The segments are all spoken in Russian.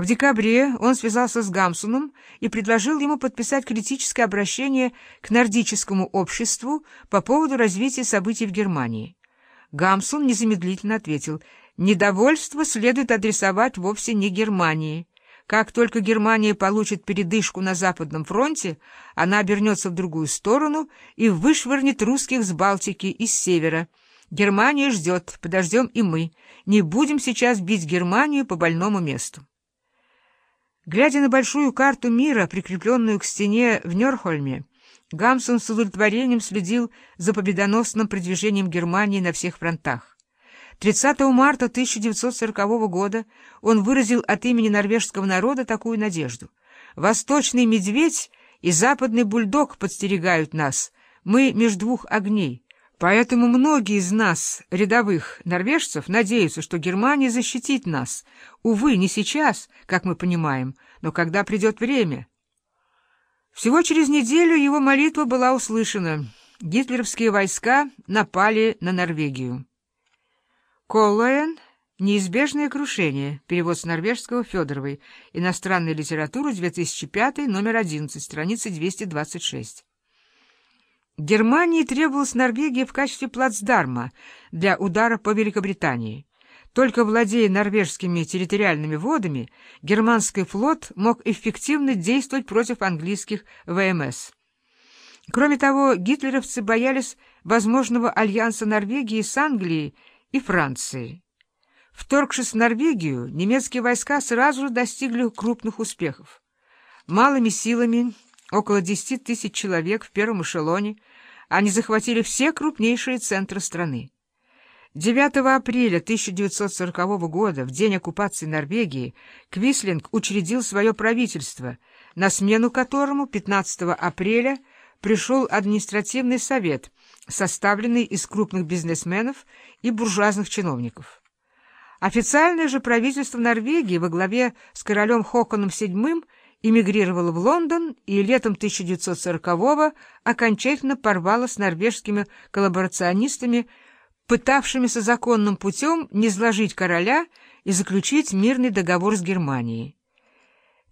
В декабре он связался с Гамсуном и предложил ему подписать критическое обращение к нордическому обществу по поводу развития событий в Германии. Гамсун незамедлительно ответил, «Недовольство следует адресовать вовсе не Германии. Как только Германия получит передышку на Западном фронте, она обернется в другую сторону и вышвырнет русских с Балтики и севера. Германия ждет, подождем и мы. Не будем сейчас бить Германию по больному месту». Глядя на большую карту мира, прикрепленную к стене в Нёрхольме, Гамсун с удовлетворением следил за победоносным продвижением Германии на всех фронтах. 30 марта 1940 года он выразил от имени норвежского народа такую надежду. «Восточный медведь и западный бульдог подстерегают нас. Мы между двух огней. Поэтому многие из нас, рядовых норвежцев, надеются, что Германия защитит нас. Увы, не сейчас, как мы понимаем, но когда придет время. Всего через неделю его молитва была услышана. Гитлеровские войска напали на Норвегию. Коллоен «Неизбежное крушение», перевод с норвежского Федоровой, иностранная литература, 2005, номер 11, страница 226. Германии требовалась Норвегия в качестве плацдарма для удара по Великобритании. Только владея норвежскими территориальными водами, германский флот мог эффективно действовать против английских ВМС. Кроме того, гитлеровцы боялись возможного альянса Норвегии с Англией и Францией. Вторгшись в Норвегию, немецкие войска сразу же достигли крупных успехов. Малыми силами, около 10 тысяч человек в первом эшелоне, они захватили все крупнейшие центры страны. 9 апреля 1940 года, в день оккупации Норвегии, Квислинг учредил свое правительство, на смену которому 15 апреля пришел административный совет, составленный из крупных бизнесменов и буржуазных чиновников. Официальное же правительство Норвегии во главе с королем Хоконом VII эмигрировала в Лондон и летом 1940-го окончательно порвала с норвежскими коллаборационистами, пытавшимися законным путем низложить короля и заключить мирный договор с Германией.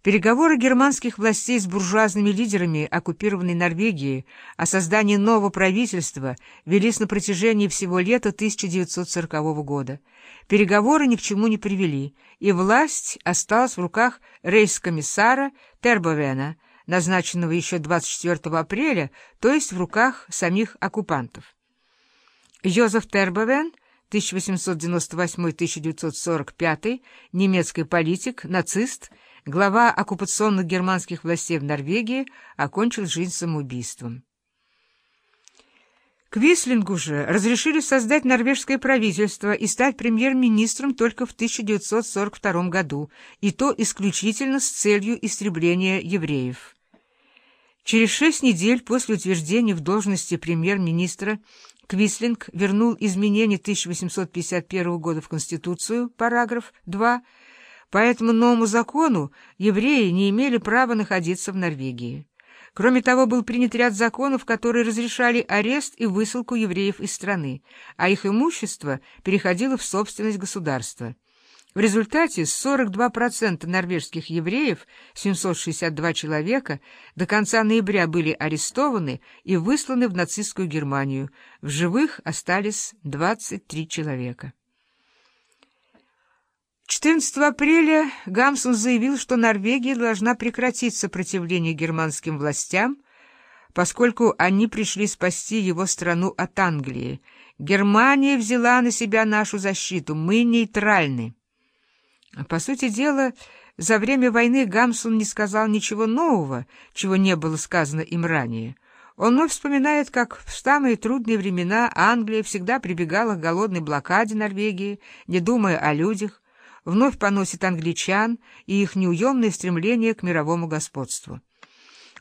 Переговоры германских властей с буржуазными лидерами оккупированной Норвегии о создании нового правительства велись на протяжении всего лета 1940 года. Переговоры ни к чему не привели, и власть осталась в руках рейс-комиссара Тербовена, назначенного еще 24 апреля, то есть в руках самих оккупантов. Йозеф Тербовен 1898-1945, немецкий политик, нацист, глава оккупационных германских властей в Норвегии, окончил жизнь самоубийством. Квислингу же разрешили создать норвежское правительство и стать премьер-министром только в 1942 году, и то исключительно с целью истребления евреев. Через шесть недель после утверждения в должности премьер-министра Квислинг вернул изменения 1851 года в Конституцию, параграф 2, по этому новому закону евреи не имели права находиться в Норвегии. Кроме того, был принят ряд законов, которые разрешали арест и высылку евреев из страны, а их имущество переходило в собственность государства. В результате 42% норвежских евреев, 762 человека, до конца ноября были арестованы и высланы в нацистскую Германию. В живых остались 23 человека. 14 апреля Гамсун заявил, что Норвегия должна прекратить сопротивление германским властям, поскольку они пришли спасти его страну от Англии. Германия взяла на себя нашу защиту, мы нейтральны. По сути дела, за время войны Гамсун не сказал ничего нового, чего не было сказано им ранее. Он вновь вспоминает, как в самые трудные времена Англия всегда прибегала к голодной блокаде Норвегии, не думая о людях, вновь поносит англичан и их неуемное стремление к мировому господству.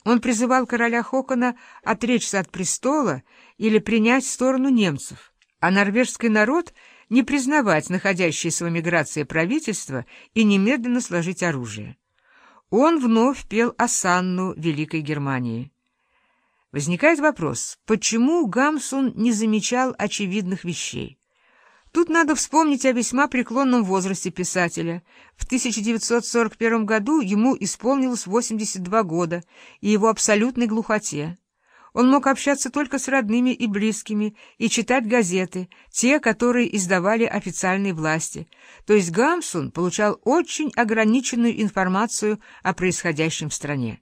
Он призывал короля Хокона отречься от престола или принять сторону немцев, а норвежский народ не признавать находящееся в эмиграции правительство и немедленно сложить оружие. Он вновь пел осанну Великой Германии. Возникает вопрос, почему Гамсун не замечал очевидных вещей? Тут надо вспомнить о весьма преклонном возрасте писателя. В 1941 году ему исполнилось 82 года и его абсолютной глухоте. Он мог общаться только с родными и близкими и читать газеты, те, которые издавали официальные власти. То есть Гамсун получал очень ограниченную информацию о происходящем в стране.